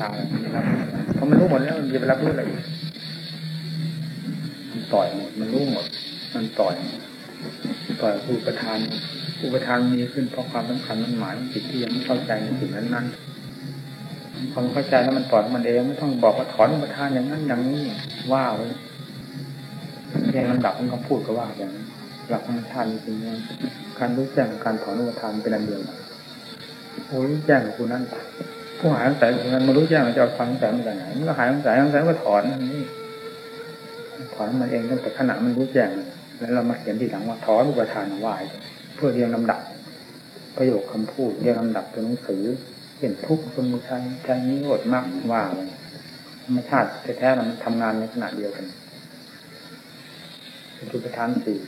ตาครับพอมันรู้หมดแล้วมันจะไปรับรู้อะไรมันต่อยหมดมันรู้หมด มันต่อยต่อยผู้ประธานผู้ประธานมีขึ้นเพราะความสำคัญมันหมายจิตที่ยังไม่เข้าใจในสิ่งนั้นนั้นความเข้าใจแล้วมันปล่อยมันเองไม่ต้องบอกว่าถอนอุปทานอย่างนั้นอย่างนี้ว่าไว้เพียงลำดับมันก็พูดก็ว่าอย่างนั้นหลักธรรมชาติจริงๆการรู้แจ้งการถอนอุปทานเป็นอันเดียวกันโอ้รู้แจ้งกับคุณนั่น ผู้หายสงสัยคนนั้นมารู้แจ้งจะเอาความสงสัยมาจากไหนมันก็หายสงสัยสงสัยก็ถอนนี่ถอนมันเองตั้งแต่ขณะมันรู้แจ้งแล้วเรามาเขียนทีหลังว่าถอนอุปทานวายเพื่อเรียงลำดับ ประโยคคำพูดเรียงลำดับตัวหนังสือเห็นทุกข์สมุทัยใจนี้โหดมากว่าเลยธรรมชาติแท้ๆมันทำงานในขณะเดียวกันเป็นจุดประธานสี่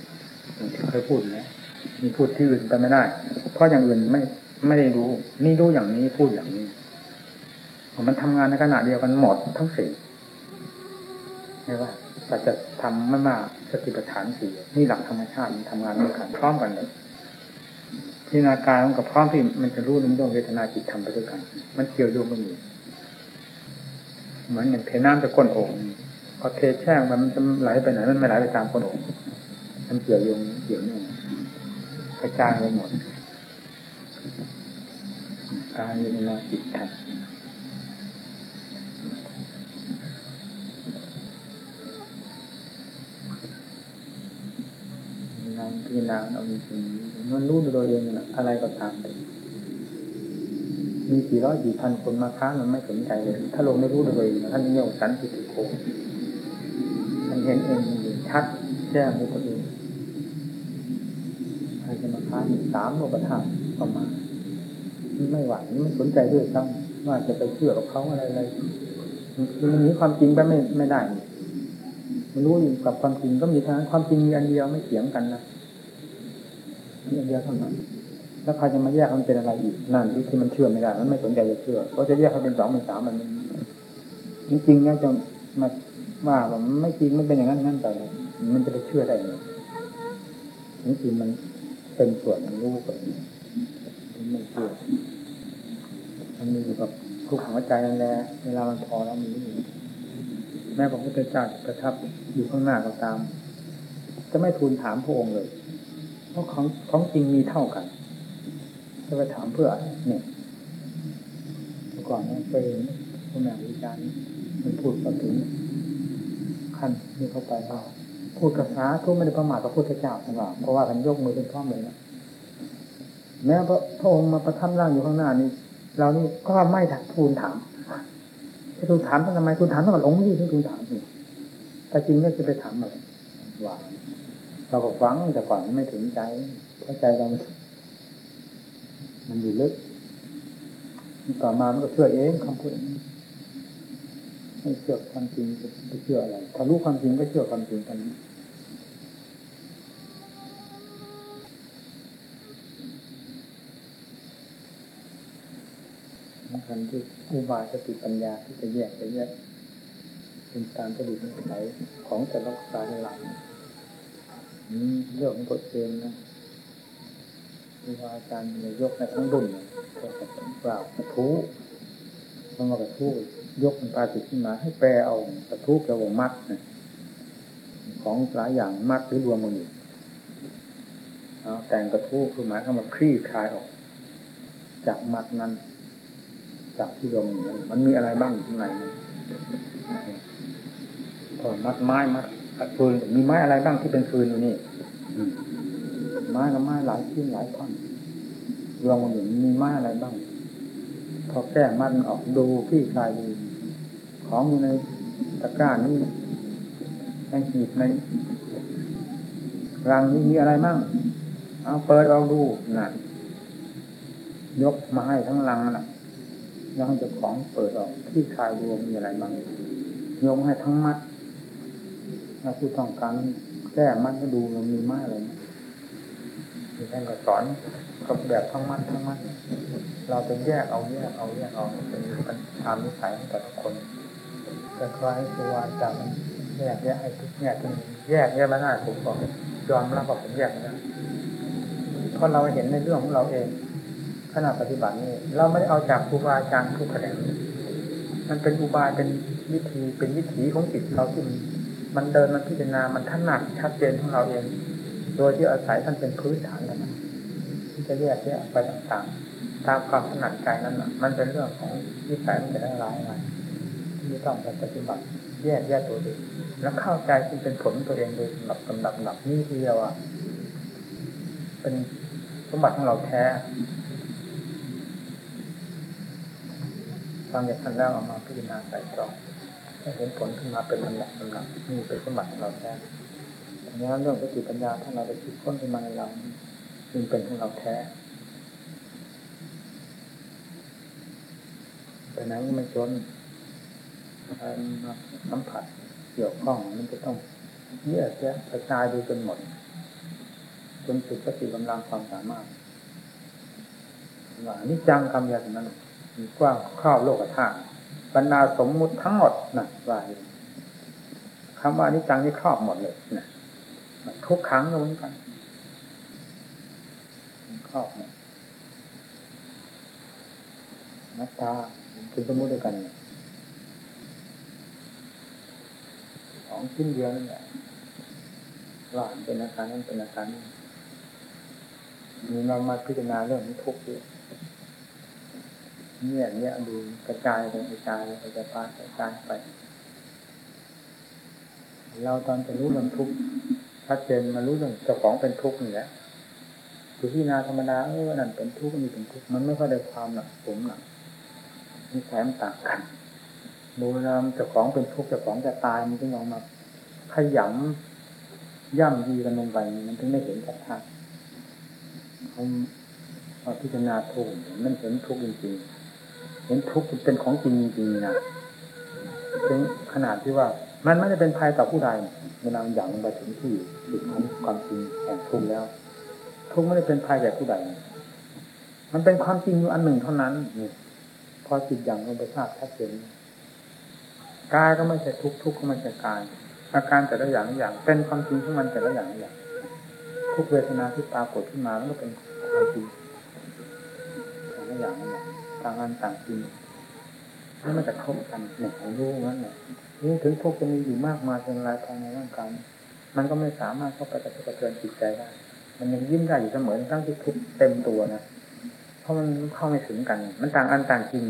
ที่เคยพูดนะมีพูดที่อื่นไปไม่ได้ เพราะอย่างอื่นไม่ไม่ได้รู้ นี่รู้อย่างนี้พูดอย่างนี้ มันทำงานในขณะเดียวกันหมดทั้งสี่ไม่ว่าแต่จะทำไม่มากสติปัฏฐานสี่นี่หลักธรรมชาติมันทำงานด้วยกันพร้อมกันเลยพิจารณากายมันกับพร้อมที่มันจะรู้เรื่องเวทนาจิตทำไปด้วยกัน มันเกี่ยวโยงกันอยู่เหมือนอย่างเทน้ำจะก้นโอ่งพอเทแช่งมันจะไหลไปไหนมันไม่ไหลไปตามก้นโอ่งมันเกี่ยวโยงเกี่ยวเนื่องกระจายไปหมดกายเวทนาจิตธรรมนาง พิจารณาเอาจริงมันรู้โดยเองนะอะไรก็ตามมีกี่ร้อยกี่พันคนมาค้ามันไม่สนใจเลย ถ้าลงไม่รู้โดยเองท่านเรียกสันติโกท่านเห็นเองชัดแจ้งด้วยตัวเองใครจะมาค้าสามโลกธาตุประมาณไม่หวังไม่สนใจด้วยซ้ำว่าจะไปเชื่อกับเขาอะไรอะไรมันหนีความจริงไปไม่ไม่ได้มันรู้อยู่กับความจริงก็มีทางความจริงอันเดียวไม่เถียงกันนะ มันเดียวเท่านั้นแล้วใครจะมาแยกมันเป็นอะไรอีกนั่นที่มันเชื่อไม่ได้ มันไม่สนใจจะเชื่อเพราะจะแยกให้เป็นสองเป็นสามมัน จริงๆนี่ยจะมาว่าว่ามันไม่จริงมันเป็นอย่างนั้นนั่นไปมันจะไปเชื่อได้ไงนี่คือมันเป็นส่วนรู้ก่อนไม่เชื่อมันมีอยู่กับทุกหัวใจนั่นแหละเวลามันพอแล้วมันรู้แม้พระพุทธเจ้าประทับอยู่ข้างหน้าก็ตาม จะไม่ทูลถามพระองค์เลย ราะของของจริงมีเท่ากันจะไปถามเพื่อเนี่ยก่อนนั้นเคยเห็นคุณแม่วิจารณ์มันพูดมาถึงขั้นนี้เข้าไปว่าพูดภาษาทุกไม่ได้ประมาทพระพุทธเจ้าใช่ไหมเพราะว่าท่านยกมือเป็นพร้อมเลยนะแม้พระพระองค์มาประทับร่างอยู่ข้างหน้านี้เรานี่ก็ไม่ถักทูลถามจะทูลถามทำไมทูลถามต้องหลงที่ทูลถามนี่แต่จริงไม่จะไปถามอะไรว่า เราก็ฟังแต่ก่อนไม่ถึงใจ เพราะใจเรา มันอยู่ลึกต่อมามันก็เชื่อเองคำพูดไม่เชื่อความจริงจะเชื่ออะไรถ้ารู้ความจริงก็เชื่อความจริงกันสำคัญที่อุบายสติปัญญาที่จะแยกจะแยกเป็นตามประดิษฐ์นิสัยของแต่ละสายหลัง เรื่องของตัวเองนะครูอาจารย์ยกในทั้งรุ่นก็จะกล่าวกระทู้มันมากระทู้ยกมันปาติขึ้นมา ให้แปลเอากระทู้แปลว่ามัดนะของหลายอย่างมัดหรือรวมมันอยู่เอแต่งกระทู้คือหมายเข้ามาคลี่คลายออก จากมัดนั้น จากที่รวมมันมีอะไรบ้างข้างในพอมัดไม้มัด ฟืนมีไม้อะไรบ้างที่เป็นฟืนอยู่นี่ไม้กับไม้หลายชิ้นหลายท่อนรวมกันอยู่มีไม้อะไรบ้าง พอแก้มันออกดูพี่คลายดูของอยู่ในตะกร้านี่ในหีบในรังนี้มีอะไรบ้างเอาเปิดเอาดูนั่นยกมาให้ทั้งรังน่ะยังจะของเปิดออกที่คลายดูมีอะไรบ้างยกให้ทั้งมัด ถ้าผู้ต้องการแก้มัดก็ดูมันมีม้อะไรไหมมีท่านก็สอนกับแบบทั้งมัดทั้งมัดเราจะแยกเอาแยกเอาแยกเอาเป็นตามนิสัยของแต่ละคนแต่คล้ายครูอาจารย์แยกแยกให้ทุกแยกทุกแยกแยกไม่ได้ผมบอกยอมรับว่าผมแยกไม่ได้เพราะเราเห็นในเรื่องของเราเองขณะปฏิบัตินี้เราไม่ได้เอาจากครูอาจารย์ทุกแขนงมันเป็นอุบายเป็นวิธีเป็นวิถีของจิตเราที่มัน มันเดินมันพิจารณา มันถนัดชัดเจนของเราเอง โดยที่อาศัยท่านเป็นพื้นฐานนะที่จะแยกแยะไปต่างๆ ตามความถนัดใจนั้นมันเป็นเรื่องของวิสัยมันจะได้ร้ายอะไรที่ต้องปฏิบัติแยกแยกตัวเองแล้วเข้าใจที่เป็นผลตัวเองโดยลำดับลำดับหลับนี่ทีเดียวอะเป็นสมบัติของเราแท้ฟังจากท่านแล้วเอามาพิจารณาใส่ตรอง เห็นผลขึ้นมาเป็นลำดับลำดับนี่เป็นสมบัติของเราแท้ดังนั้นเรื่องสติปัญญาถ้าเราได้คิดค้นขึ้นมาในเราจึงเป็นของเราแท้แต่นั้นไม่จนการสัมผัสเกี่ยวข้องมันจะต้องแยกแยะกระจายดูจนหมดจนสุดสติกำลังความสามารถว่านิจังคำยาสนั้นมีกว้างข้าวโลกธาตุ บรรดาสมมุติทั้งหมดนะว่าคำว่านิจังนี่ครอบหมดเลยนะทุกครั้งเหมือนกันครอบหมดนัตตาเป็นสมมุติด้วยกันของชิ้นเดียวนี่แหละว่าเป็นอาการนั้นเป็นอาการนี้มีเรามาพิจารณาเรื่องนี้ทุกข์ด้วย เนี่ยเนี่ยดูกระจายไปกระจายไปกระจายกระจายไป เราตอนจะรู้เรื่องทุกข์ชัดเจนมารู้เรื่องเจ้าของเป็นทุกข์นี่แหละคือพิจารณาธรรมดาเออนั่นเป็นทุกข์นี่เป็นทุกข์มันไม่ค่อยได้ความหนักสมหนักนี่แถมต่างกันดูนามเจ้าของเป็นทุกข์เจ้าของจะตายมันจึงออกมาขยำย่ำยีกันลงไปมันถึงไม่เห็นชัดๆเขาพิจารณาทุกข์มันเห็นทุกข์จริงๆ เห็นทุกข์เป็นของจริงจริงนะถึงขนาดที่ว่า มันไม่ได้เป็นภัยต่อผู้ใดเวลาอย่างลงไปถึงที่จุดของความจริงแห่งทุกข์แล้ว ทุกข์ไม่ได้เป็นภัยแก่ผู้ใดมันเป็นความจริงอยู่อันหนึ่งเท่านั้นนี่พอจิตอย่างลงไปทราบชัดเจนกายก็ไม่ใช่ทุกข์ทุกข์ก็ไม่ใช่กายอาการแต่ละอย่างอย่าง เป็นความจริงของมันแต่ละอย่างอย่าง ทุกเวทนาที่ปรากฏขึ้นมาแล้วก็เป็นความจริงแต่ละอย่างอย่าง ต่างอันต่างจริงนี่มันจะทบกันหนึ่งรู้นั่นแหละนี่ถึงทุกจะมีอยู่มากมายเป็นรายภายในร่างกายมันก็ไม่สามารถเข้าไปกระทบกระเทือนจิตใจได้มันยังยิ้มได้อยู่เสมอทั้งที่ทุกเต็มตัวนะเพราะมันเข้าไม่ถึงกัน มันต่างอันต่างจริง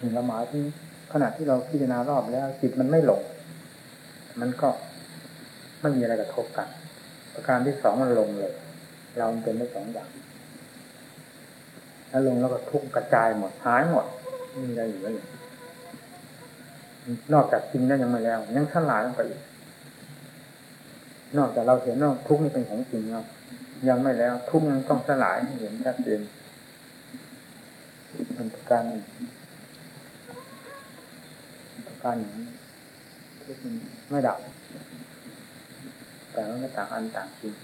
ถึงละหมาที่ขณะที่เราพิจารณารอบแล้วจิตมันไม่หลง มันก็ไม่มีอะไรกระทบกัน ประการที่สองมันลงเลย เราเป็นได้สองอย่าง แล้วลงแล้วก็ทุกกระจายหมดหายหมดไม่มีอะไรอยู่เลยนอกจากจริงนั้นยังไม่แล้วยังสลายลงไปอีกนอกจากเราเห็นว่าทุกนี่เป็นของจริงแล้วยังไม่แล้ว ทุกยังต้องสลายเห็นชัดเจนเป็นประการประการอย่างนี้ไม่ดับแต่มันก็ต่างอันต่างจริง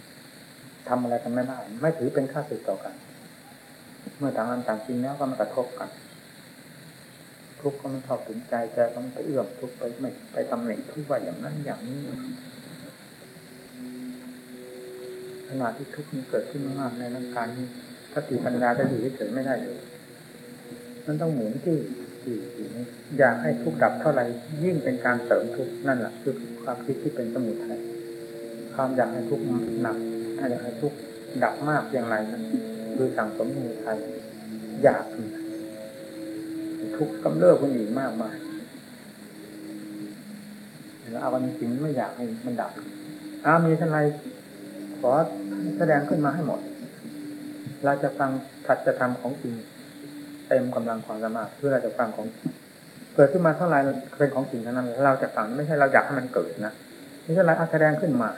ทำอะไรกันไม่ได้ ไม่ถือเป็นค่าสึกต่อกัน เมื่อต่างอันต่างจริงแล้วก็มากระทบกัน ทุกข์ก็ไม่ชอบถึงใจใจก็ไม่ไปเอื้อมทุกข์ไปไม่ไปตำหนิทุกข์ว่าอย่างนั้นอย่างนี้ขณะที่ทุกข์มันเกิดขึ้นมากในร่างกายนี้สติปัญญาจะอยู่เฉยไม่ได้เลยมันต้องหมุนที่อยากให้ทุกข์ดับเท่าไหร่ยิ่งเป็นการเสริมทุกข์นั่นแหละคือความคิดที่เป็นสมุทัยความอยากให้ทุกข์หนักอยากให้ทุกข์ดับมากเพียงไรนั้น คือสั่งสมสมุทัยอยากทุกข์กำเริบคนอื่นมากมายแล้วเอาวันจริงไม่อยากให้มันดับอามีท่านไรขอแสดงขึ้นมาให้หมด เราจะฟังถัดจะทำของจริงเต็มกำลังความสามารถเพื่อเราจะฟังของเกิดขึ้นมาเท่าไรเป็นของจริงเท่านั้น เราจะฟังไม่ใช่เราอยากให้มันเกิดนะไม่ใช่เราแสดงขึ้นมา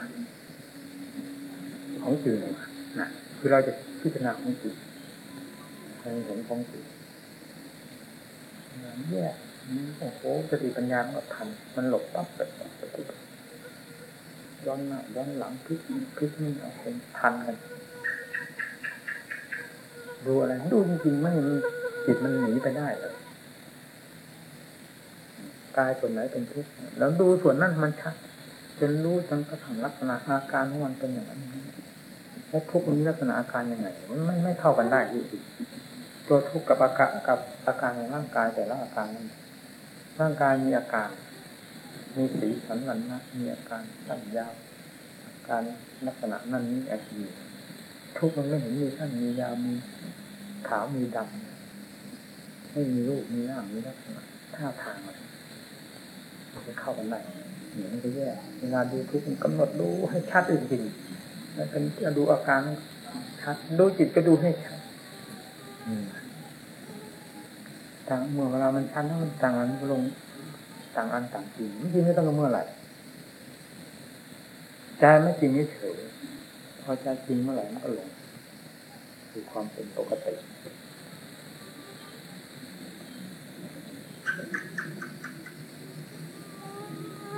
ของจริงนะคือเราจะ พิจารณาของจริงให้เห็นของจริงเนี่โอ้โหสติปัญญาก็ทัน มันหลบปั๊บแบบย้อนหน้าย้อนหลังพลิกพลิกนี่เอาเป็นทันกันดูอะไรดูจริงๆไม่มีจิตมันหนีไปได้เลยกายส่วนไหนเป็นทุกข์แล้วดูส่วนนั้นมันชัดจนรู้จนกระทั่งลักษณะอาการของมันเป็นอย่างนั้น แล้วทุกข์มีลักษณะอาการยังไงมันไม่ไม่เท่ากันได้ที่ตัวทุกข์กับอาการกับอาการในร่างกายแต่ละอาการนั้นร่างกายมีอาการ มีสีสันวันนะมีอาการสั้นยาวอาการลักษณะนั้นนี้อาชีทุกมันไม่เห็นมีสั้นมียาวมีขาวมีดำไม่มีรูปมีหน้ามีลักษณะท่าทางอะไรจะเข้ากันได้เหมือนก็แย่เวลาดูทุกมันกำหนดดูให้ชัดจริงๆ แล้วก็จะดูอาการชัดดูจิตก็ดูให้ชัดต่างเมื่อเวลามันชัดแล้วมันต่างอันลงต่างอันต่างจริงจริงไม่ต้องเมื่อไหร่ใจไม่จริงเฉยพอใจจริงเมื่อไหร่มันก็ลงคือความเป็นปกติ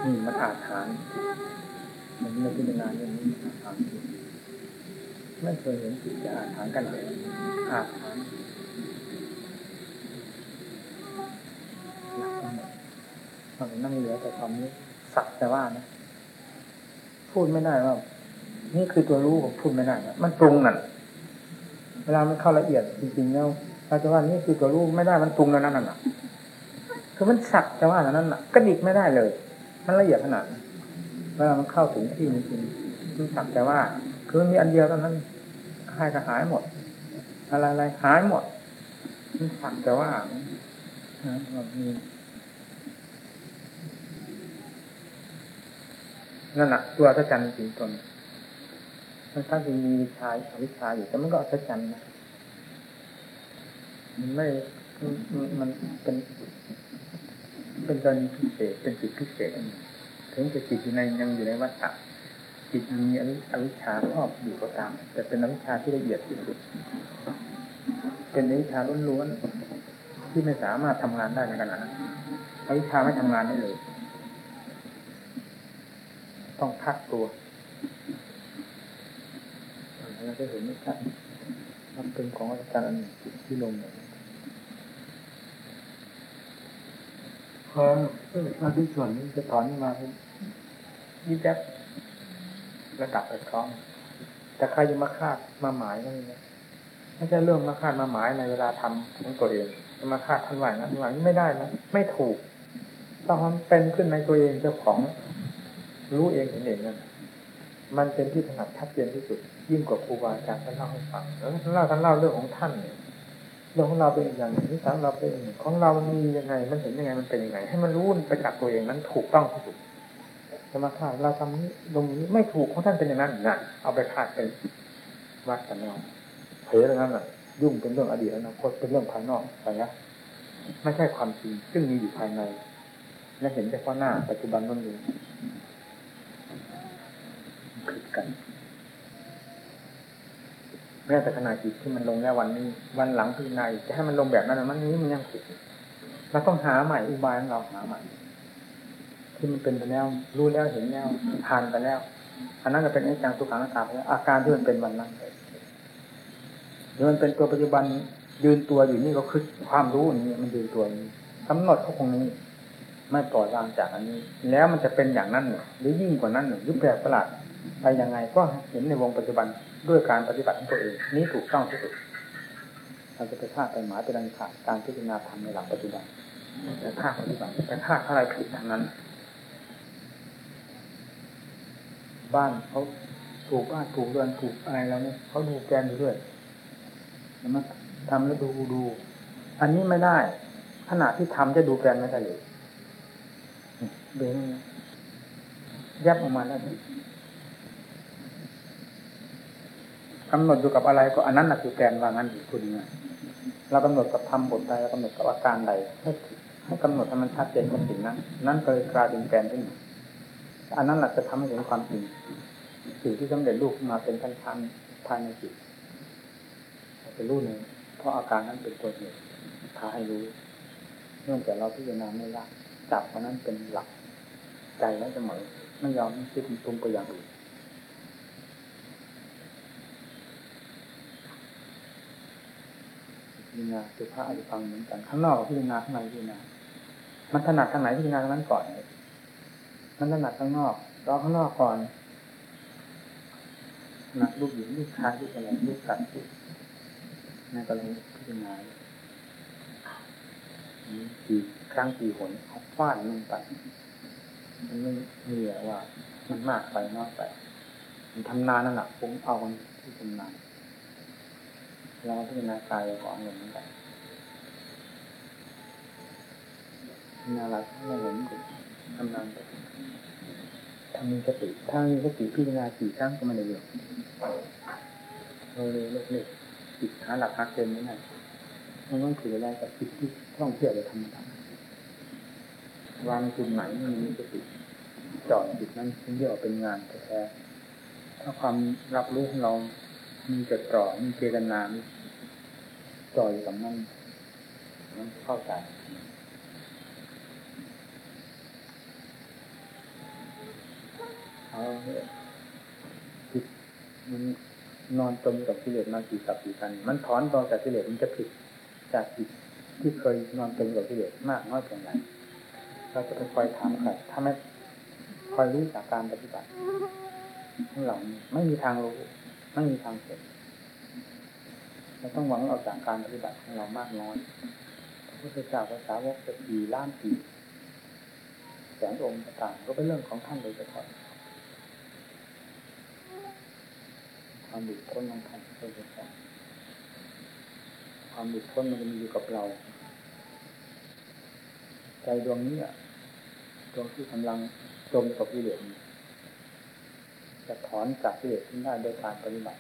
นี่มันอาถรรพ์มันไม่พิจารณาเรื่องนี้อาถรรพ์ ไม่เคยเห็นจิตจะอาถรรพ์กันเลยอาถรรพ์มันนั่งเหลือแต่ความนี้สักแต่ว่านะพูดไม่ได้ว่า นี่คือตัวรู้ผมพูดไม่ได้นะมันปรุงนั่นเวลามันเข้าละเอียดจริงๆแล้วเราจะว่านี่คือตัวรู้ไม่ได้มันปรุงแล้วนั่นน่ะคือมันสักแต่ว่านั้นน่ะกระดิกไม่ได้เลย มันละเอียดขนาดเวลามันเข้าถึงที่จริงๆมันสักแต่ว่า คือมันมีอันเดียวเท่านั้นหายก็หายหมด อะไรอะไรหายหมดมันสักแต่ว่ามันมีนั่นแหละตัวอัศจรรย์จริงตนมันถ้าจะมีวิชาอวิชาอยู่แต่มันก็อัศจรรย์นะมันไม่มันเป็น เป็นกรณีพิเศษเป็นจิตพิเศษถึงจะจิตอยู่ในยังอยู่ในวัฏฏะ จิตมีอวิชชาครอบอยู่ก็ตาม แต่เป็นอวิชชาที่ละเอียดที่สุด เป็นอวิชชาล้วนๆที่ไม่สามารถทำงานได้ในขณะนั้นอวิชชาไม่ทำงานได้เลย ต้องพักตัวเราจะเห็นไม่ชัดมันเป็นของอาจารย์อันหนึ่งที่ลงเนี่ยพอมาที่ส่วนนี้จะถอนมายิ่งแจ๊ บระดับไปคล้องแต่ใครจะมาคาดมาหมายนั่นเองไม่ใช่เรื่องมาคาดมาหมายในเวลาทำของตัวเองจะมาคาดทันไหวนะทันไหวนี่ไม่ได้นะไม่ถูกต้องเป็นขึ้นในตัวเองเจ้าของ รู้เองเห็นเองนั่นมันเป็นที่ถนัดชัดเจนที่สุด ยิ่งกว่าครูบาอาจารย์ท่านเล่าให้ฟังแล้วท่านเล่าท่านเล่าเรื่องของท่านเนี่ยเรื่องของเราเป็นอย่างนี้สัยเราเป็นอย่างของเรามันมียังไง มันเห็นยังไงมันเป็นยังไง ให้มันรู้ไปจากตัวเองนั้นถูกต้องที่สุด จะมาคาดเราทำนี้ตรงนี้ไม่ถูกของท่านเป็นอย่างนั้นนะเอาไปคาดไปวัดกันเอาเผลอแล้วนั่นแหละยุ่งเป็นเรื่องอดีตอนาคตเป็นเรื่องภายนอกไปนะไม่ใช่ความจริงซึ่งมีอยู่ภายใน และเห็นเฉพาะหน้าปัจจุบันนั่นเองผิดกันแม้แต่ขณะจิตที่มันลงแล้ววันนี้ วันหลังพิจารณาจะให้มันลงแบบนั้นมันนี้มันยังผิดเราต้องหาใหม่อุบายของเราหาใหม่ ที่มันเป็นไปแล้วรู้แล้วเห็นแล้วผ่านไปแล้ว อันนั้นจะเป็นไอ้จังทุกขังตาแล้วอาการที่มันเป็นวันนั้นหรือมันเป็นตัวปัจจุบันยืนตัวอยู่นี่ก็คือความรู้นี้มันยืนตัวนี้กำหนดเขาคงนี้ ไม่ปล่อยวางจากอันนี้ แล้วมันจะเป็นอย่างนั้นหรือยิ่งกว่านั้นหรือแปลกประหลาดไปยังไงก็เห็นในวงปัจจุบันด้วยการปฏิบัติของตัวเองนี้ถูกต้องที่สุดเราจะไปฆ่าไปหมายเป็นอันขาดการพิจารณาธรรมในหลักปัจจุบันแต่ฆ่าปฏิบัติแต่ฆ่าอะไรผิดทางนั้น บ้านเขาถูกบ้านถูกเรือนถูกอะไรแล้วเนี่ยเขาดูแกนอยู่ด้วยแล้วมาทำแล้วดูดู อันนี้ไม่ได้ ขณะที่ทำจะดูแกนไม่ได้เลยเบงยับออกมาแล้วกำหนดอยู่กับอะไรก็อันนั้นนะคือแกนว่างั้นคุณนะเรากำหนดกับทำบทใดเรากำหนดกับอาการใดให้ให้กำหนดให้มันชัดเจนกับสิ่งนั้น นั่นก็เลยกลายเป็นแกนขึ้น อันนั้นแหละจะทำให้เห็นความจริงสิ่งที่สำเร็จรูปมาเป็นชั้นๆภายในจิตเป็นรูปหนึ่งเพราะอาการนั้นเป็นตัวเหตุพาให้รู้เนื่องจากเราพิจารณาไม่ละจับเพราะนั้นเป็นหลักใจแล้วเสมอไม่ยอมคิดปรุงไปอย่างอื่นพิจารณาสุภาพอริฟังเหมือนกันข้างนอกพิจารณาข้างในพิจารณามันถนัดทางไหนพิจารณาทางนั้นก่อน มันถนัดข้างนอกรอข้างนอกก่อนหนักรูปหญิงรูปชายรูปอะไรรูปสัตว์รูปนั่นก็เลยพิจารณากี่ครั้งกี่หนเขาฟาดลงไปมันไม่มีว่า มันมากไปน้อยไปมันทำนานนั่นแหละผมเอาที่ทำนานเราพิจารณากายของเงินเหมือนกันนารักไม่เห็นทำนานไปทำ มีสติถ้ามีสติพิจารณากี่ครั้งก็ไม่ได้เรื่องเราเลยเล็กๆจิตหาหลักหาเกณฑ์ไม่ได้มันต้องถืออะไรกับจิตที่ท่องเที่ยวไปธรรมดาวางจุดไหนมันมีสติจ่อจิตนั้นเป็นเรียกว่าเป็นงานแท้ถ้าความรับรู้ของเรา มีจดจ่อมีเจตนาจ่ออยกับมันมันเข้าใจ เอาจิตมันนอนจมกับกิเลสมากี่กับกี่กันมันถอนตอนจากกิเลสมันจะผิดจากจิตที่เคยนอนจมกับกิเลสมากน้อยเพียงไรเราจะไปคอยถามใครถ้าไม่คอยรู้จากการปฏิบัติของเราไม่มีทางรู้ไม่มีทางเห็นเราต้องหวังเอาจากการปฏิบัติของเรามากน้อยพระพุทธเจ้าภาษาวกจะกี่ล้านปีแสงองค์ต่างก็เป็นเรื่องของท่านโดยเฉพาะ ความหลุดพ้นของท่านโดยเฉพาความหลุดพ้นมันมีอยู่กับเรา ใจดวงนี้ดวงที่กำลังจมกับกิเลสจะถอนจากกิเลสที่ได้โดยการปฏิบัติ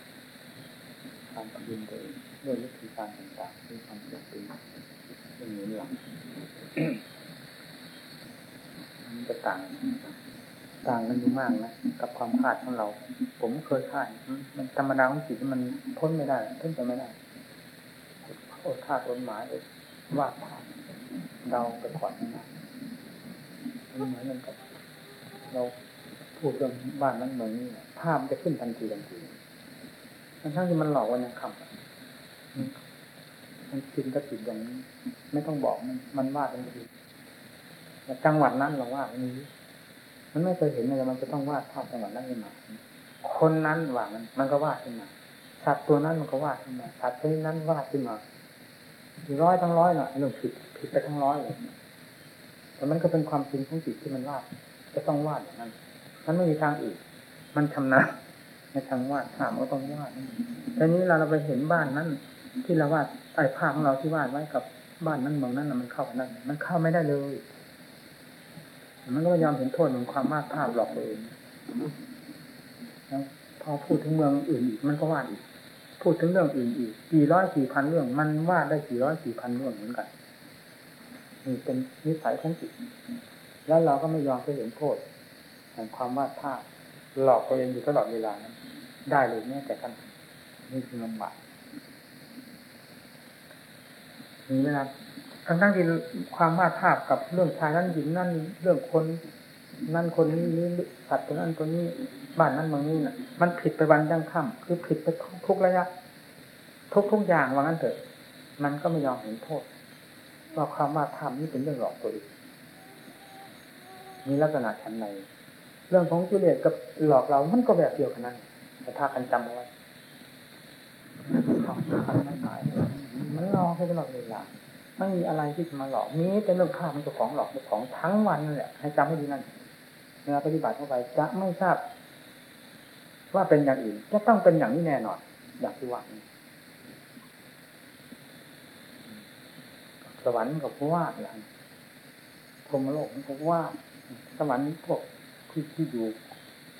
การปฏิบัติดยด้วยวิธีการต่างๆที่ทำเป็นเป็นเป็นหนุนหลังมันจะต่าง ต่างกันอยู่มากนะกับความคาดของเรา ผมเคยคาดมันธรรมดาของจิตมันพ้นไม่ได้พ้นไปไม่ได้โอดคาดอดหมายเอวาดภาพเดาไปก่อนนะมันเหมือนกันกับเราพูดเรื่องบ้านนั้นเมืองนี้ภาพจะขึ้นทันทีทันทีทั้งทั้งที่มันหลอกวันยังคำมันคิดก็จิตอย่างนี้ ไม่ต้องบอกมันวาดทันทีจังหวัดนั้นเราวาดนี้ มันไม่เคยเห็นเลยมันจะต้องวาดภาพจังหวัดนั้นขึ้นมาคนนั้นว่ามันมันก็วาดขึ้นมาสัตว์ตัวนั้นมันก็วาดขึ้นมาสัตว์ชนิดนั้นวาดขึ้นมาร้อยทั้งร้อยเนาะเรื่องผิดผิดไปทั้งร้อยเลยแต่มันก็เป็นความจริงของจิตที่มันวาดจะต้องวาดอย่างนั้นมันไม่มีทางอื่นมันชำนาญในทางวาดภาพก็ต้องวาดทีนี้เราเราไปเห็นบ้านนั้น ที่เราวาดไอ้ภาพของเราที่วาดไว้กับบ้านนั้นเมืองนั้นมันเข้ากันได้มันเข้าไม่ได้เลย มันก็ยอมเห็นโทษของความวาดภาพหลอกตัวเองพอพูดถึงเมืองอื่นอีกมันก็วาดอีก พูดถึงเรื่องอื่นอีกกี่ร้อยกี่พันเรื่อง มันวาดได้กี่ร้อยกี่พันเรื่องเหมือนกันนี่เป็นนิสัยของจิตแล้วเราก็ไม่ยอมไปเห็นโทษแห่งความวาดภาพหลอกตัวเองอยู่ตลอดเวลานั้นได้เลยแม้แต่ขั้นนี่คือลำบากมีเวลา ทั้งทั้งที่ความวาดภาพกับเรื่องชายนั้นหญิงนั่นเรื่องคนนั่นคนนี้นี้สัตว์ตัวนั้นตัวนี้บ้านนั้นเมืองนี้น่ะ มันผิดไปวันยังค่ำคือผิดไปทุกระยะ ทุกทุกอย่างว่างั้นเถอะ มันก็ไม่ยอมเห็นโทษว่าความว่าธรรมนี่เป็นเรื่องหลอกตัวเองมีลักษณะฉันในเรื่องของกิเลสกับหลอกเรามันก็แบบเดียวกันนั่นแต่ถ้ากันจำเอาไว้มันหายมันหลอกให้ตลอดเวลา ไม่มีอะไรที่จะมาหลอกนี้เป็นเรื่องข้ามันจ้าของหลอกเจ้าของทั้งวันนั่นแหละให้จำให้ดีนั่นเวลาปฏิบัติเข้าไปจะไม่ทราบ ว่าเป็นอย่างอื่น จะต้องเป็นอย่างนี้แน่นอนอย่างที่ว่าสวรรค์กับวาดอย่างพรมโลกมันก็วาดสวรรค์พวกที่ที่อยู่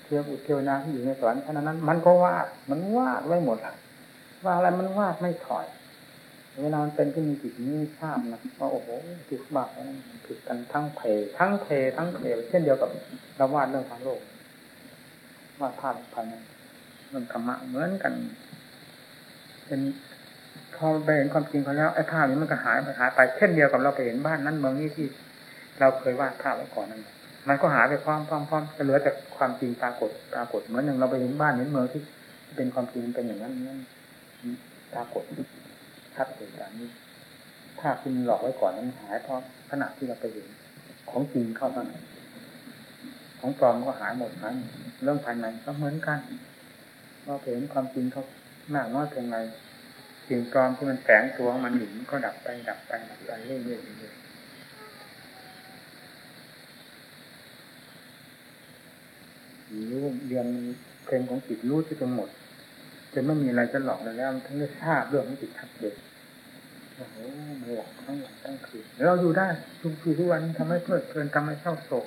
เทวเทวนาที่อยู่ในสวรรค์ท่านนั้น มันก็วาดมันวาดไว้หมดอะว่าอะไรมันวาดไม่ถอย เวลาเป็นขึ้นมีจิตนี้ทราบนะว่าโอ้โหจิตบาปนั้นผิดกันทั้งเพทั้งเพทั้งเพเช่นเดียวกับเราวาดเรื่องทางโลกวาดภาพภายในเรื่องธรรมะเหมือนกัน เป็นพอไปเห็นความจริงเขาแล้วไอ้ภาพนี้มันก็หายไปหายไปเช่นเดียวกับเราไปเห็นบ้านนั้นเมืองนี้ที่ เราเคยวาดภาพไว้ก่อนนั้นมันก็หายไปพร้อมพร้อมพร้อมจะเหลือแต่ความจริงปรากฏปรากฏเหมือนอย่างเราไปเห็นบ้านเห็นเมืองที่ เป็นความจริงเป็นอย่างนั้นนั้นปรากฏ ชัดเลยอันนี้ภาคุณหลอกไว้ก่อนนั้นหายเพราะขนาดที่เราไปเห็นของจริงเข้าเท่านั้นของปลอมก็หายหมดทั้งเรื่องภายในก็เหมือนกันว่าเห็นความจริงเขาหน้าน้อยเพียงไรสิ่งปลอมที่มันแฝงตัวมันหนุดก็ดับไปดับไปดับไปเรื่อยๆเรื่อยๆรู้เรียนเพลงของจิตรู้ที่จนหมด จนไม่มีอะไรจะหลอกเลยแล้วทั้งได้ทราบเรื่องของจิตชัดเจนโอ้โหมันหลอกทั้งวันทั้งคืนเราอยู่ได้ทุกทุกวันทำให้เพลิดเพลินทำให้เศร้าโศก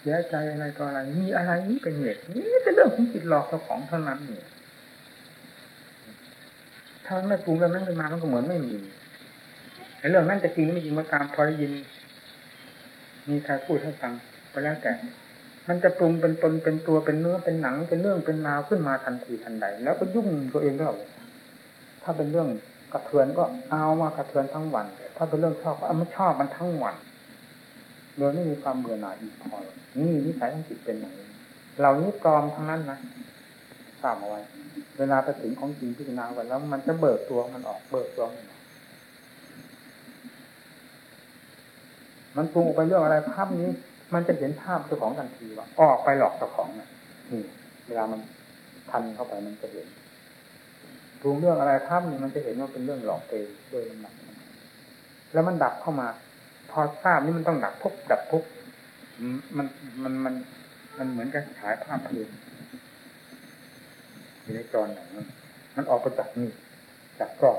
เสียใจอะไรต่ออะไร มีอะไรนี่เป็นเหตุนี่เป็นเรื่องของจิตหลอกเจ้าของเท่านั้นเนี่ยถ้าไม่ปรุงเรื่องนั้นขึ้นมามันก็เหมือนไม่มีไอ้เรื่องนั้นจะจริงไม่จริงมาตามพอได้ยิน มีใครพูดให้ฟังไปแล้วแต่ มันจะปรุงเป็นตนเป็นตัวเป็นเนื้อเป็นหนังเป็นเรื่องเป็นราวขึ้นมาทันทีทันใด แล้วก็ยุ่งตัวเองก็ถ้าเป็นเรื่องกระเทือนก็เอามากระเทือนทั้งวัน ถ้าเป็นเรื่องชอบก็เอามาชอบมันทั้งวันโดยไม่มีความเบื่อหน่ายอีกพอนี่นิสัยของจิตเป็นอย่างนี้เหล่านี้ปลอมทั้งนั้นนะทราบเอาไว้ เวลาไปถึงของจริงพิจารณาไปแล้ว มันจะเบิกตัวมันออกเบิกตัวมันมันปรุงออกไปเรื่องอะไรภาพนี้ มันจะเห็นภาพเจ้าของทันทีว่าออกไปหลอกเจ้าของเนี่ยนี่เวลามันทันเข้าไปมันจะเห็นรุงเรื่องอะไรภาพนี้มันจะเห็นว่าเป็นเรื่องหลอกเองโดยลำดับแล้วมันดับเข้ามา พอทราบนี่มันต้องดับพุกดับพุกมันมันมันมันเหมือนกับฉายภาพเพลงอยู่ในจอหนังมันออกไปจากนี่จากกล้อง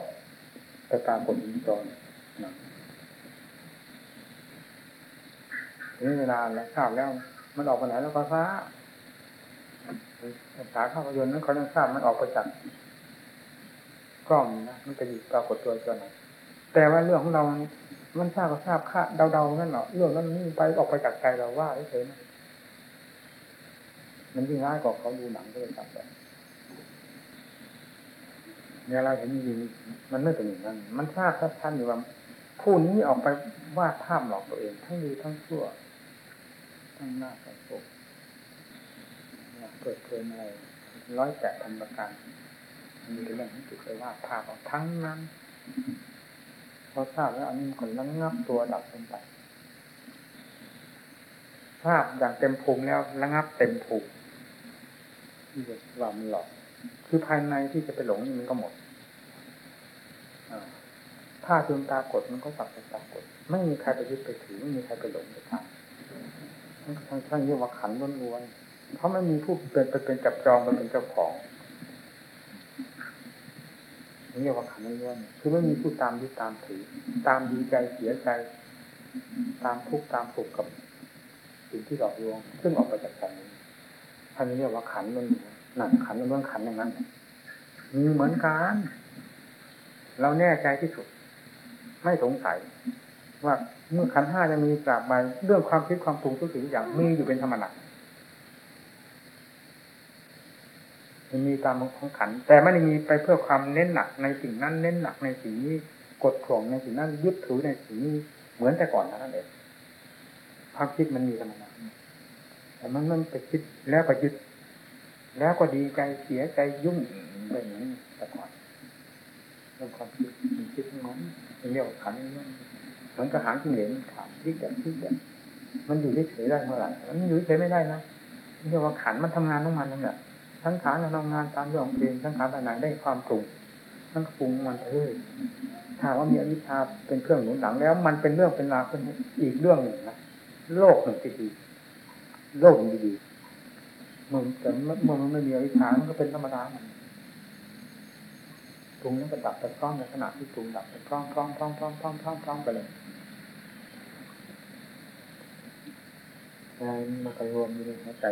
ไปตามกดอินจอนง นี่เวลาแล้วทราบแล้ว มันออกไปไหนแล้วก็ทราบสาภาพยนตร์นั้นเขาต้องทราบมันออกไปจากกล้องนะมันจะอยู่ปรากฏตัวตัวไหนแต่ว่าเรื่องของเรา มันทราบก็ทราบค่าเดาๆนั่นเหรอเรื่องนั้นนี่ไปออกไปจากใจเราว่าเฉยๆมันยิ่งง่ายกว่าเขาดูหนังก็เลยทำแบบเนี่ยเราเห็นจริงมันไม่เป็นอย่างนั้น มันทราบชัดๆอยู่ว่าผู้นี้ออกไปวาดภาพหลอกตัวเอง ทั้งดีทั้งชั่ว ทั้งหน้าทั้งโศกเกิดเพลินอะไรร้อยแปดพันประการมีเรื่องที่จุดไปวาดภาพออกทั้งนั้นพอทราบแล้วอันนี้คนนั้นงับตัวดับลงไปภาพอย่างเต็มภูมิแล้วระงับเต็มภูมิที่จะว่ามันหลอก คือภายในที่จะไปหลงนี่มันก็หมดถ้าดวงตากดมันก็สับไปตากดไม่มีใครไปยึดไปถือไม่มีใครไปหลงไปทำทั้ง ทั้งเรียกว่าขันล้วนๆเพราะไม่มีผู้เป็นไปเป็นจับจองไปเป็นเจ้าของเรียกว่าขันล้วนๆคือไม่มีผู้ตามยึดตามถือ ตามดีใจเสียใจ ตามทุกข์ตามสุขกับสิ่งที่หลอกลวง ซึ่งออกไปจากใจนี้ท่านเรียกว่าขันล้วนหนักขันล้วนขันอย่างนั้นมีเหมือนกันเราแน่ใจที่สุด ไม่สงสัยว่า เมื่อขันห้าจะมีกราบไปเรื่องความคิดความปรุงทุกสิ่งอย่างมีอยู่เป็นธรรมดามันมีตามของขัน แต่ไม่ได้มีไปเพื่อความเน้นหนักในสิ่งนั้น เน้นหนักในสิ่งนี้กดถ่วงในสิ่งนั้นยึดถือในสิ่งนี้เหมือนแต่ก่อนนั่นเองความคิดมันมีธรรมดาแต่มันมันไปคิดแล้วก็ยึด แล้วก็ดีใจเสียใจยุ่งแบบนี้แต่ก่อนเรื่องความคิดมันคิดงอนเรียกว่าขันเห มือนกระหางที่เหลนถามคิดแบบคิดแบบมันอยู่เฉยได้เมื่อไหร่มันอยู่เฉยไม่ได้นะเรียกว่าขันมันทำงานของมันนั่นแหละทั้งขานทำงานตามเรื่องของเองทั้งขานต่ไหนได้ความปรุงทั้งปรุงมันเอยถ้าว่ามีอวิชชาเป็นเครื่องหนุนหลังแล้ว มันเป็นเรื่องเป็นราวเป็นอีกเรื่องหนึ่งนะโลกหนึ่งดีดีโลกหนึ่งดีมันแต่เมื่อมันไม่มีอวิชชามันก็เป็นธรรมดาปรุงนั้นก็ดับไปพร้อมในขณะที่ปรุงดับไปพร้อมพร้อมพร้อมพร้อมพร้อมพร้อมพร้อมไปเลย อะไรมันก็รวมอยู่ในหัวใจ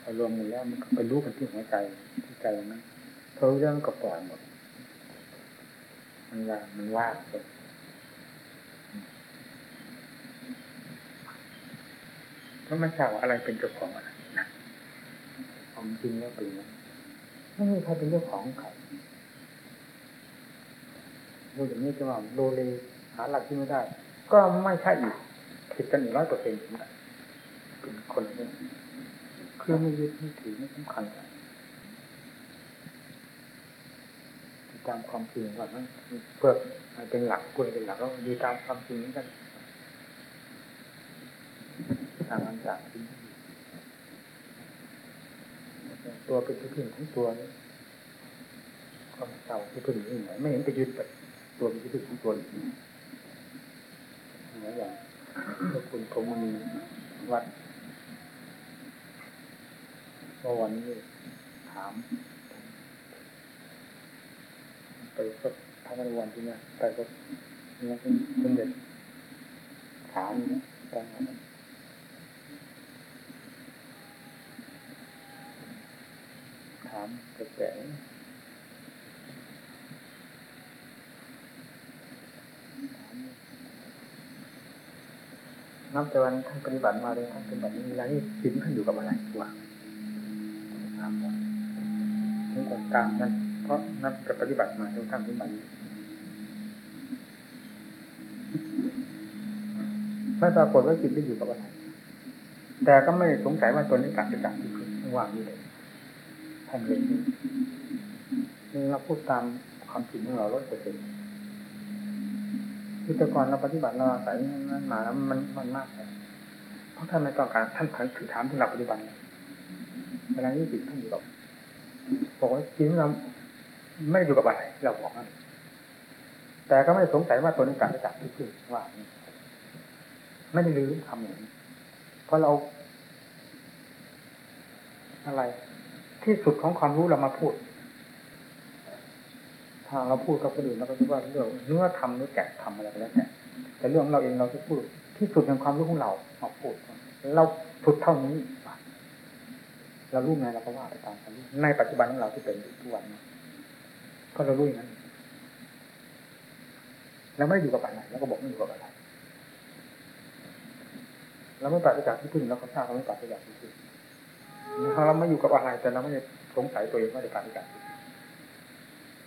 พอรวมกันแล้วมันก็ไปรู้กันที่หัวใจที่ใจนั้นเพราะเรื่องก็ปล่อยหมด มันว่างมันว่างไปเพราะมันทราบว่าอะไรเป็นเจ้าของอะไรนะความจริงแล้วเป็นอย่างนั้นไม่มีใครเป็นเจ้าของใครดูอย่างนี้จะว่าโลเลหาหลักที่ไม่ได้ ก็ไม่ใช่อีก ผิดกันอีกร้อยเปอร์เซ็นต์เป็นคนนี้คือไม่ยึดไม่ถือไม่สำคัญตามความจริงว่านั้นเพื่อเป็นหลักควรเป็นหลักก็ดีตามความจริงกันทางอันจากจริงตัวเป็นที่พึ่งของตัวนี้ความเศร้าที่พึ่งนี่ไหนไม่เห็นไปยึดแบบตัวเป็นที่พึ่งของตัวหมือนอย่าง พระคุณคงมีวัดเมื่อวันนี้ถาม ไปก็พระนวันที่นี่ไปก็เนี่ยเป็นเด็กถามตั้งแต่ถามแปลกๆ นับแต่วันท่านปฏิบัติมาเลยท่านปฏิบัติมีอะไรที่จิตท่านอยู่กับอะไรวะถามว่าถึงก่อนตามนั้นเพราะนับจะปฏิบัติมาจนท่านปฏิบัติไม่ปรากฏว่าจิตได้อยู่กับอะไรแต่ก็ไม่สงสัยว่าตนนี้กัดจะจับที่คือว่างอยู่เลยท่านเลยเราพูดตามความจริงของเราลดเปอร์เซ็นต์ คือแต่ก่อนเราปฏิบัติเราอาศัยนั้นมาแล้วมันมันมากเลยเพราะท่านไม่ต้องการท่านผันถือถามที่เราปฏิบัติเวลานี้จิตท่านอยู่กับบอกว่าจิตเราไม่อยู่กับอะไรเราบอกนั่นแต่ก็ไม่สงสัยว่าตัวนี้การจะจับที่คือว่าไม่ได้ลืมทำอย่างนี้เพราะเรา อะไร ที่สุดของความรู้เรามาพูด ถ้าเราพูดกับคนอื่นเราก็คิดว่าเรื่องเนื้อทำเนื้อแกะทำอะไรก็แล้วแต่แต่เรื่องเราเองเราจะพูดที่สุดของความรู้ของเราเอาพูด เราสุดเท่านี้เรารู้ไงเราก็ว่าไปตามความรู้ในปัจจุบันของเราที่เป็นอยู่ทุกวันนี้ก็เรารู้อย่างนั้นเราไม่อยู่กับอะไรเราก็บอกไม่อยู่กับอะไรเราไม่ปฏิบัติที่พึ่งเราก็ทราบเราไม่ปฏิบัติที่พึ่งเราไม่อยู่กับอะไรแต่เราไม่ได้สงสัยตัวเองว่าจะปฏิบัติ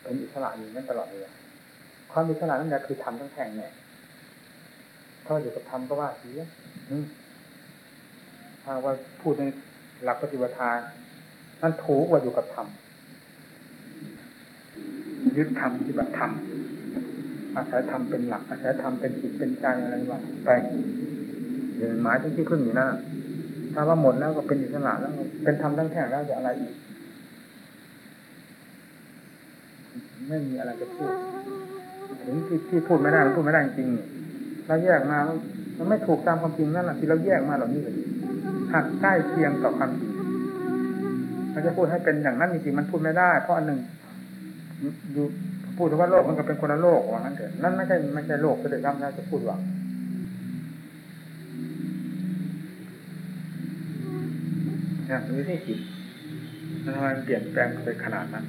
เป็นอิสระอยู่นั่นตลอดเลยความอิสระนั่นแหละคือทำทั้งแท่งเนี่ยถ้าอยู่กับธรรมก็ว่าเสียถ้าว่าพูดในหลักปฏิบัติทานนั่นถูกว่าอยู่กับธรรมยึดธรรมปฏิบัติธรรมอาศัยธรรมเป็นหลักอาศัยธรรมเป็นจิตเป็นใจอะไรว่าไปอย่างหมายถึงที่พึ่งอยู่นั่นถ้าว่าหมดแล้วก็เป็นอิสระแล้ว เป็นธรรมทั้งแท่งแล้วจะอะไรอีก ไม่มีอะไรจะพูดถึงที่ที่พูดไม่ได้มันพูดไม่ได้จริงเราแยกมา มันไม่ถูกตามความจริงนั่นแหละที่เราแยกมาเหล่านี้เลยหักใกล้เคียงต่อความจริงมันจะพูดให้เป็นอย่างนั้นจริงๆมันพูดไม่ได้ เพราะอันหนึ่งอยู่พูดถึงว่าโลกมันก็เป็นคนละโลกว่างั้นเถอะนั่นไม่ใช่ไม่ใช่โลกก็เลยย้ำนะจะพูดว่าเนี่ยนี่ที่จิตมันทำไมเปลี่ยนแปลงไปขนาดนั้น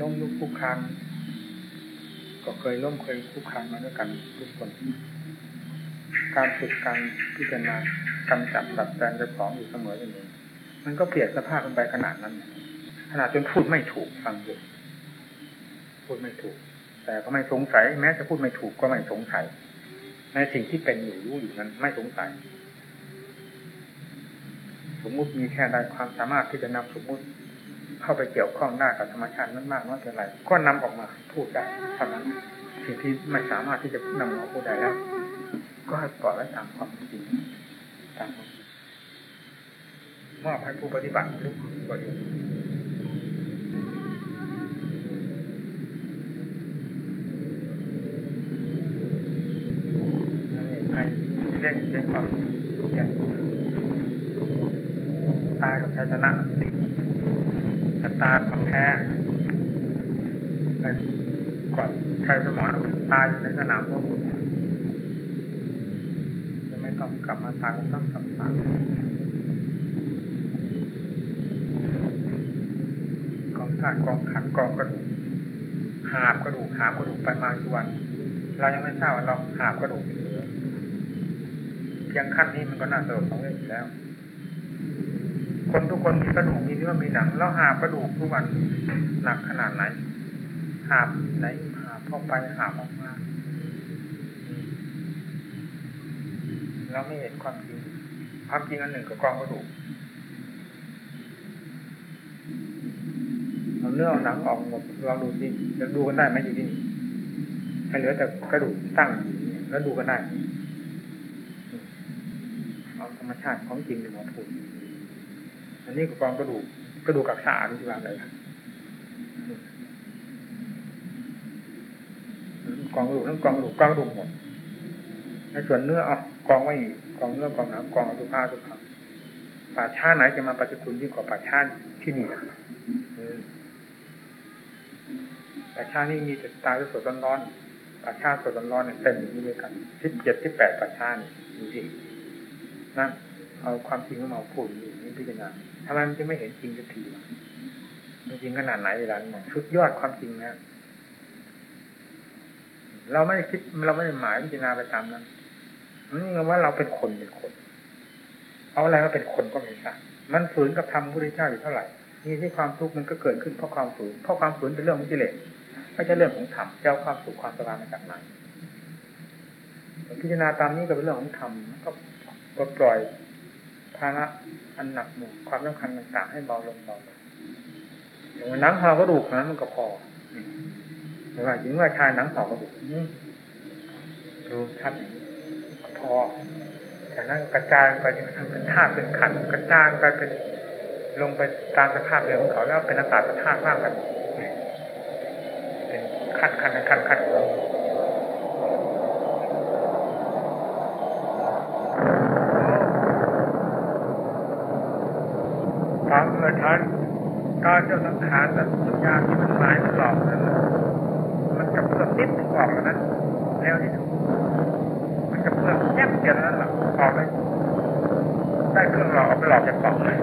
ล้มลุกคุกคานก็เคยล้มเคยคุกคานมาด้วยกันทุกคน การฝึกการพิจารณากำจัดตัดแปลงจะของอยู่เสมออย่างนี้มันก็เปลี่ยนสภาพมันไปขนาดนั้น ขนาดจนพูดไม่ถูกฟังดูพูดไม่ถูก แต่ก็ไม่สงสัย แม้จะพูดไม่ถูกก็ไม่สงสัยในสิ่งที่เป็นอยู่รู้อยู่นั้นไม่สงสัย สมมุติมีแค่ใดความสามารถที่จะนำสมมุติ เข้าไปเกี่ยวข้องได้ากับธรรมชาตินั้นมากน้อยเท่าไรก็นำออกมาพูดได้เท่านั้นสิ่งที่ไม่สามารถที่จะนำมาพูดได้แล้ว ก็ให้ปล่อยไว้ตามความจริงตามความมอบให้ผู้ปฏิบัติทุกคนอยู่ให้เล่นเล่นความอย่างตายกับชัยชนะาของแท้ก่อนใช้สมองตายในสนามพวกจะไม่ต้องกลับมาตายต้องกลับมาธาตุกองขันกองกระดูกหาบกระดูกหาบกระดูกไปมาทุกวัน เรายังไม่ทราบว่าเราหาบกระดูกเหลือเพียงขั้นนี้มันก็น่าสลดของเรื่องแล้ว คนทุกคนมีกระดูกมีเนื้อมีหนัง แล้วหาบกระดูกทุกวันหนักขนาดไหนหาบไหนหาบเข้าไปหาบออกมาเราไม่เห็นความจริงความจริงอันหนึ่งกับกองกระดูกเอาเนื้อหนังออกหมดลองดูสิจะดูกันได้ไหมอยู่ที่นี่ให้เหลือแต่กระดูกตั้งแล้วดูกันได้เอาธรรมชาติของจริงหรือมาพูด อันนี้ก็กองกระดูกกระดูกกับสาที่ว่าอะไรกองกระดูกทั้งกองกระดูกกองกระดูกหมดในส่วนเนื้อเอากองไว้กองเนื้อกองหนังกองสุภาสุภาป่าช้าไหนจะมาปฏิคุณยิ่งกว่าป่าช้าที่นี่ป่าช้านี่มีแต่ตายสดร้อนๆป่าช้าสดร้อนๆเนี่ยเต็มอยู่ด้วยกันสิบเจ็ดสิบแปดป่าช้านี่ดูสินั่นเอาความจริงมาพูดอยู่นี่พิจารณา ทำไมมันจะไม่เห็นจริงสักทีจริงขนาดไหนเวลาเนี่ยชุดยอดความจริงนะเราไม่ได้คิดเราไม่ได้หมายพิจารณาไปตามนั้นนี่ว่าเราเป็นคนเป็นคน เอาอะไรมาเป็นคนก็ไม่ทราบมันฝืนกับธรรมพุทธเจ้าอยู่เท่าไหร่นี่ที่ความทุกข์มันก็เกิดขึ้นเพราะความฝืนเพราะความฝืนเป็นเรื่องของกิเลสไม่ใช่เรื่องของธรรมเจ้าความสุขความสบายมาจากไหนพิจารณาตามนี้ก็เป็นเรื่องของธรรมก็ปล่อยภาระันหนักหน่วงความสำคัญต่างๆให้เบาลงเบาลงอย่างหนังหอกระดูกนั้นมันก็พอหรือว่าหญิงว่าชายหนังหอกระดูกดูชัดพอจากนั้นกระจายไปจนเป็นธาตุเป็นขันกระจายไปเป็นลงไปตามสภาพเดิมของเขาแล้วเป็นอากาศธาตุมากกันเป็นขั้นขั้นขั้นขั้นตามเมื่อทันการเจ้าสังขารแต่สัญญาที่มันหมายมันหลอกนั้นมันกับเพื่อติดออกแล้วนั้นแล้วที่ถูกมันกับเพื่อแยบเดียวนั้นหรอออกได้ได้เครื่องหลอกเอาไปหลอกจากกล่องเลย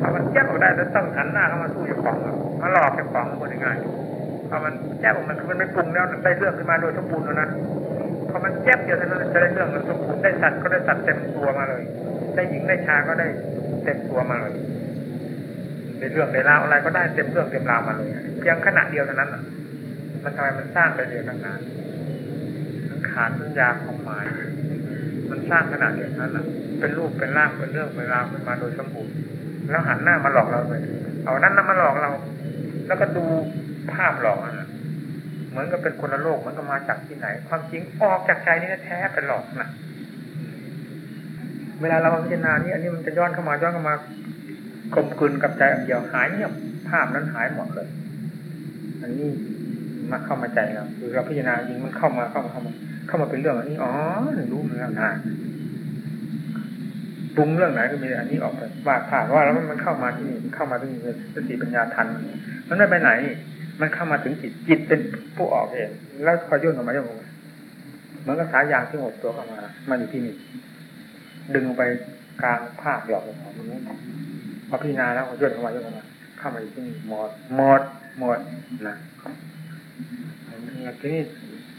ถ้ามันแยบออกได้จะต้องหันหน้าเข้ามาสู้จากกล่องมาหลอกจากกล่องมันง่ายพอมันแยบออกมันมันไม่ปรุงแล้ว ได้เรื่องขึ้นมาโดยสมบูรณ์แล้วนั้นพอมันแยบเดียวเท่านั้นจะได้เรื่องสมบูรณ์ได้สัตว์ก็ได้สัตว์เต็มตัวมาเลย ได้หญิงได้ชายก็ได้เต็มตัวมาเลยในเรื่องในราวอะไรก็ได้เต็มเรื่องเต็มราวมาเลยเพียงขณะเดียวเท่านั้นมันทำไมมันสร้างไปเดียวตั้งนานมันขาดสัญญาความหมายมันสร้างขนาดเดียวนั้นเป็นรูปเป็นร่างเป็นเรื่องเป็นราวขึ้นมาโดยสมบูรณ์แล้วหันหน้ามาหลอกเราเลยเอานั้นมาหลอกเรา แล้วก็ดูภาพหลอกนะ เหมือนกับเป็นคนละโลกมันก็มาจากที่ไหน ความจริงออกจากใจนี่แท้เป็นหลอกนะเวลาเราพิจารณานี่อันนี้มันจะย้อนเข้ามาย้อนเข้ามากลมกลืนกับใจเดียวหายเงียบภาพนั้นหายหมดเลย อันนี้มาเข้ามาใจเราคือเราพิจารณาจริงมันเข้ามาเข้ามาเข้ามาเข้ามาเป็นเรื่องอันนี้อ๋อรู้มันแล้วนะปรุงเรื่องไหนก็มีอันนี้ออกไปว่าผ่านว่าแล้วมันเข้ามาที่นี่เข้ามาที่นี่สติปัญญาทัน มันไม่ไปไหน มันเข้ามาถึงจิตจิตเป็นผู้ออกเองแล้วคอยย่นออกมาย่นออกมาเหมือนกับสายยางที่หดตัวเข้ามา มันอยู่ที่นี่ดึงไปกลางภาพหลอกของมันพอพิจารณาแล้วย่นเข้ามาย่นเข้ามาเข้ามาที่นี่หมดหมดหมดนะทีนี้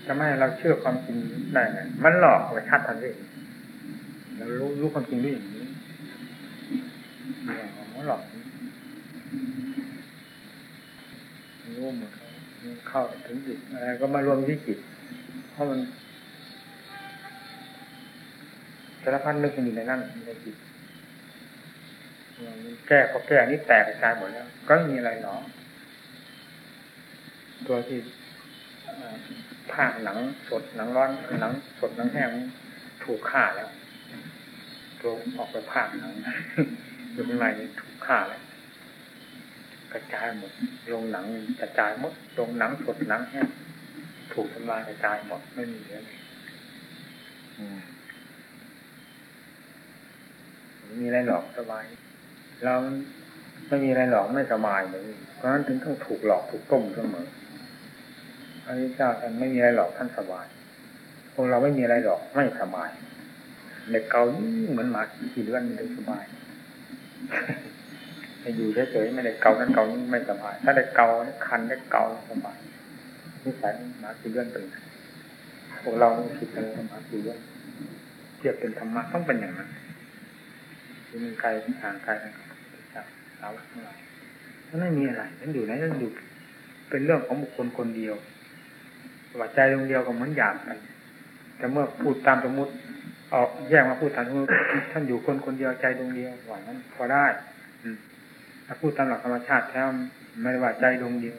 จะไม่เราเชื่อความจริงได้ไงมันหลอกไปชัดทันทีเรารู้รู้ความจริงด้วยอย่างนี้หลอก รู้หมดเข้าถึงจิตอะไรก็มารวมที่จิตเพราะมันสารพัดนึกอยู่ในนั้นในจิตแก้ก็แก้นี่แตกกระจายหมดแล้ว ก็ไม่มีอะไรหรอตัวที่ผ้าหนังสดหนังร้อนหนังสดหนังแห้งถูกฆ่าแล้วตัวออกไปผ้าหนังอยู่ข้างในถูกฆ่าแล้ว กระจายหมดลงหนังกระจายหมดลงหนังสดหนังแห้งถูกทำลายกระจายหมดไม่มีเลยมีอะไรหลอกสบายเราไม่มีอะไรหลอกไม่สบายเลยเพราะฉะนั้นถึงต้องถูกหลอกถูกต้มเสมอพระพุทธเจ้าท่านไม่มีอะไรหรอกท่านสบายพวกเราไม่มีอะไรหรอกไม่สบายเด็กเกาเหมือนหมาขี่เลื่อนมันสบาย ให้อยู่เฉยๆไม่ได้เกานั้นเกาไม่สบาย ถ้าได้เกาคันได้เกาสบายนิสัยมาขี่เลื่อนเป็นพวกเราคิดกันมาขี่เลื่อนเทียบเป็นธรรมะต้องเป็นอย่างนั้นที่มันไกลห่างไกลนะครับสาวทั้งหลายมันไม่มีอะไรมันอยู่ไหนมันอยู่เป็นเรื่องของบุคคลคนเดียวว่าใจดวงเดียวก็เหมือนหยาบกัน แต่เมื่อพูดตามสมมติออกแยกมาพูดตามสมมติท่านอยู่คนคนเดียวใจดวงเดียวหวังนั้นพอได้ อืถ้าพูดตามหลักธรรมชาติแท้ไม่ว่าใจดวงเดียว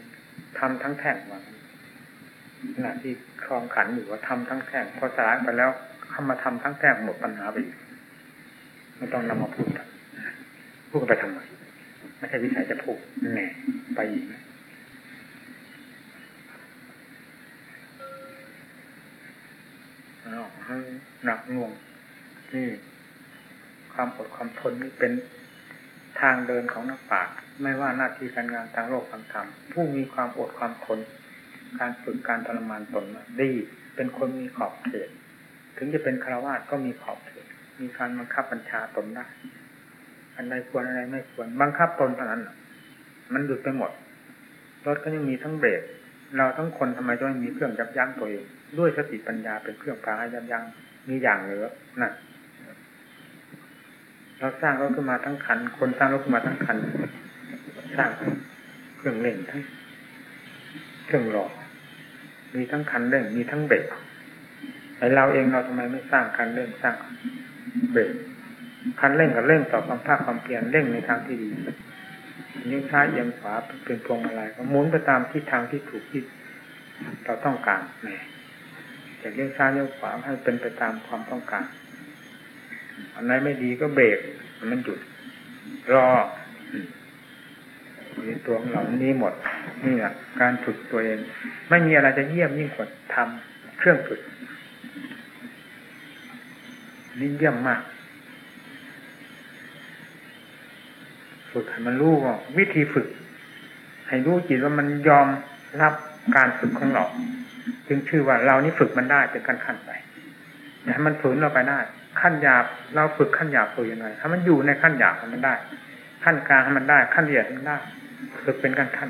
ทำทั้งแท่งหวังขณะที่คลองขันอยู่ว่าทำทั้งแท่งพอสลายไปแล้วเข้ามาทำทั้งแท่งหมดปัญหาไปอีกไม่ต้องนำมาพูดพูดกันไปทำไมไม่ใช่วิสัยจะพูดแน่ไปอีกให้หนักหน่วงที่ความอดความทนนี่เป็น ทางเดินของนักปราชญ์ไม่ว่าหน้าที่การงานทางโลกทางธรรมผู้มีความอดความทนการฝึกการทรมานตนดีเป็นคนมีขอบเขตถึงจะเป็นฆราวาสก็มีขอบเขตมีการบังคับบัญชาตนได้อันใดควรอะไรไม่ควรบังคับตนเท่านั้นมันหยุดไปหมดรถก็ยังมีทั้งเบรกเราทั้งคนทำไมจะไม่มีเครื่องยับยั้งตัวเองด้วยสติปัญญาเป็นเครื่องพาให้ยับยั้งมีอย่างเหลือนะ เราสร้างรถขึ้นมาทั้งคัน คนสร้างรถขึ้นมาทั้งคัน สร้างเครื่องเล่นทั้งเครื่องหล่อมีทั้งคันเร่งมีทั้งเบรกไอเราเองเราทำไมไม่สร้างคันเร่งสร้างเบรกคันเร่งกับเร่งต่อความภาคความเพียรเร่งในทางที่ดีนิ้วซ้ายเอียงขวาเป็นพวงมาลัยก็หมุนไปตามทิศทางที่ถูกที่เราต้องการแหมจะเลี้ยวซ้ายเลี้ยวขวาให้เป็นไปตามความต้องการ อันไหนไม่ดีก็เบรกมันหยุด รอในตัวของเรานี้หมด นี่แหละการฝึกตัวเอง ไม่มีอะไรจะเยี่ยมยิ่งกว่าทำเครื่องฝึกนี่เยี่ยมมากฝึกให้มันรู้ว่าวิธีฝึก ให้รู้จิตว่ามันยอมรับการฝึกของเรา จึงชื่อว่าเรานี่ฝึกมันได้เป็นขั้นขั้นไปแต่มันฝืนเราไปได้ ขั้นหยาบเราฝึกขั้นหยาบตัวยังไงถ้ามันอยู่ในขั้นหยาบมันได้ ขั้นกลางมันได้ ขั้นละเอียดมันได้ฝึกเป็นขั้นขั้น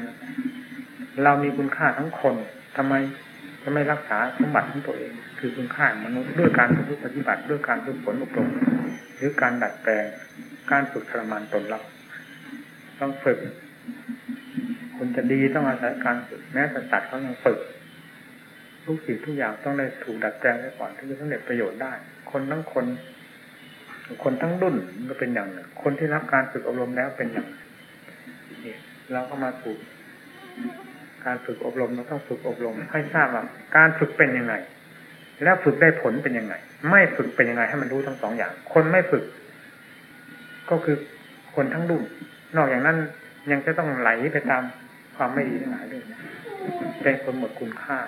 เรามีคุณค่าทั้งคนทำไมจะไม่รักษาสมบัติของตัวเอง คือคุณค่ามนุษย์ด้วยการปฏิบัติด้วยการฝึกฝนอบรมหรือการดัดแปลงการฝึกทรมานตนเราต้องฝึกคนจะดีต้องอาศัยการฝึกแม้แต่สัตว์เขายังฝึกทุกสิ่งทุกอย่างต้องได้ถูกดัดแปลงไว้ก่อนถึงจะสำเร็จประโยชน์ได้ คนทั้งคน คนทั้งรุ่นก็เป็นอย่างหนึ่งคนที่รับการฝึกอบรมแล้วเป็นอย่างนี้เราก็มาถูกการฝึกอบรมเราต้องฝึกอบรม ให้ทราบว่าการฝึกเป็นยังไง แล้วฝึกได้ผลเป็นยังไง ไม่ฝึกเป็นยังไง ให้มันรู้ทั้งสองอย่าง คนไม่ฝึก ก็คือคนทั้งรุ่นนอกอย่างนั้นยังจะต้องไหลไปตามความไม่ดีทั้งหลายด้วยเป็นคนหมดคุณค่า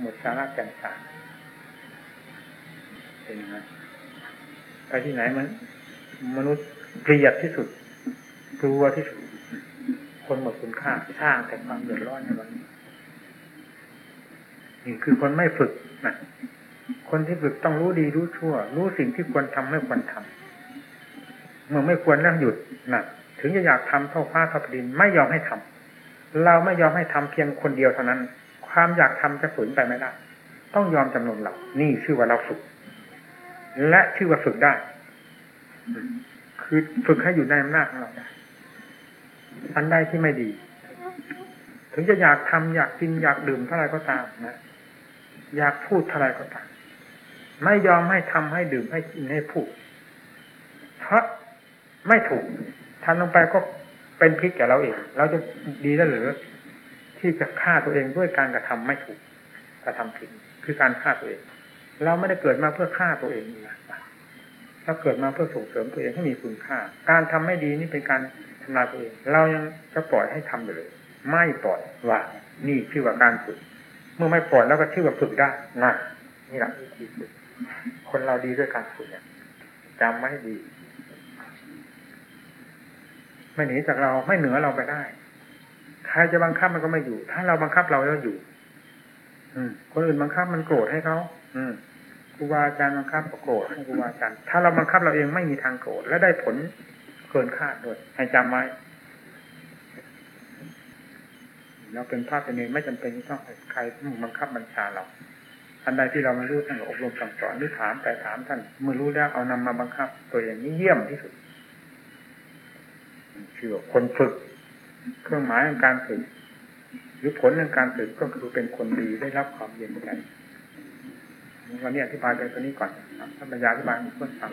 หมดสาระแก่นสาร เป็นยังไงไปที่ไหนมัน มนุษย์เกลียดที่สุดกลัวที่สุด คนหมดคุณค่าสร้างแต่ความเดือดร้อนในวันนี้นี่คือคนไม่ฝึกนะคนที่ฝึกต้องรู้ดีรู้ชั่ว รู้สิ่งที่ควรทำไม่ควรทำเมื่อไม่ควรแล้วหยุดนะถึงจะอยากทำเท่าฟ้าเท่าดินไม่ยอมให้ทำเราไม่ยอมให้ทำเพียงคนเดียวเท่านั้น ความอยากทำจะฝืนไปไม่ได้ ต้องยอมจำนนเรา นี่ชื่อว่าเราฝึก และชื่อว่าฝึกได้ คือฝึกให้อยู่ในอำนาจของเราได้อันใดที่ไม่ดี ถึงจะอยากทำอยากกินอยากดื่มเท่าไรก็ตามนะอยากพูดเท่าไรก็ตาม ไม่ยอมให้ทำให้ดื่มให้กินให้พูด เพราะไม่ถูกทำลงไปก็เป็นพิษแก่เราเอง เราจะดีได้หรือที่จะฆ่าตัวเองด้วยการกระทำไม่ถูกกระทำผิดคือการฆ่าตัวเอง เราไม่ได้เกิดมาเพื่อฆ่าตัวเองนะเราเกิดมาเพื่อส่งเสริมตัวเองให้มีคุณค่า การทำไม่ดีนี่เป็นการทำลายตัวเอง เรายังจะปล่อยให้ทำอยู่เลย ไม่ปล่อยว่า นี่ชื่อว่าการฝึก เมื่อไม่ปล่อยแล้วก็ชื่อว่าฝึกได้นะนี่แหละวิธีฝึกคนเราดีด้วยการฝึกเนี่ยจำไม่ดีไม่หนีจากเราไม่เหนือเราไปได้ใครจะบังคับมันก็ไม่อยู่ ถ้าเราบังคับเราแล้วอยู่ อืม คนอื่นบังคับมันโกรธให้เขาอืม รูบาอาจารย์บังคับก็โกรธให้ครูบาอาจารย์ถ้าเราบังคับเราเองไม่มีทางโกรธและได้ผลเกินคาดด้วยให้จำไว้เราเป็นพระเป็นเองไม่จำเป็นต้องใครบังคับบัญชาเราอันใดที่เราไม่รู้ท่านอบรมสั่งสอนหรือถามแต่ถามท่านเมื่อรู้แล้วเอานำมาบังคับ ตัวเองนี่เยี่ยมที่สุดคือคนฝึก เครื่องหมายของการฝึกหรือผลของการฝึกก็คือเป็นคนดีได้รับความเย็นใจ วันนี้อธิบายไปตัวนี้ก่อนท่านปัญญาอธิบายให้เพื่อนฟัง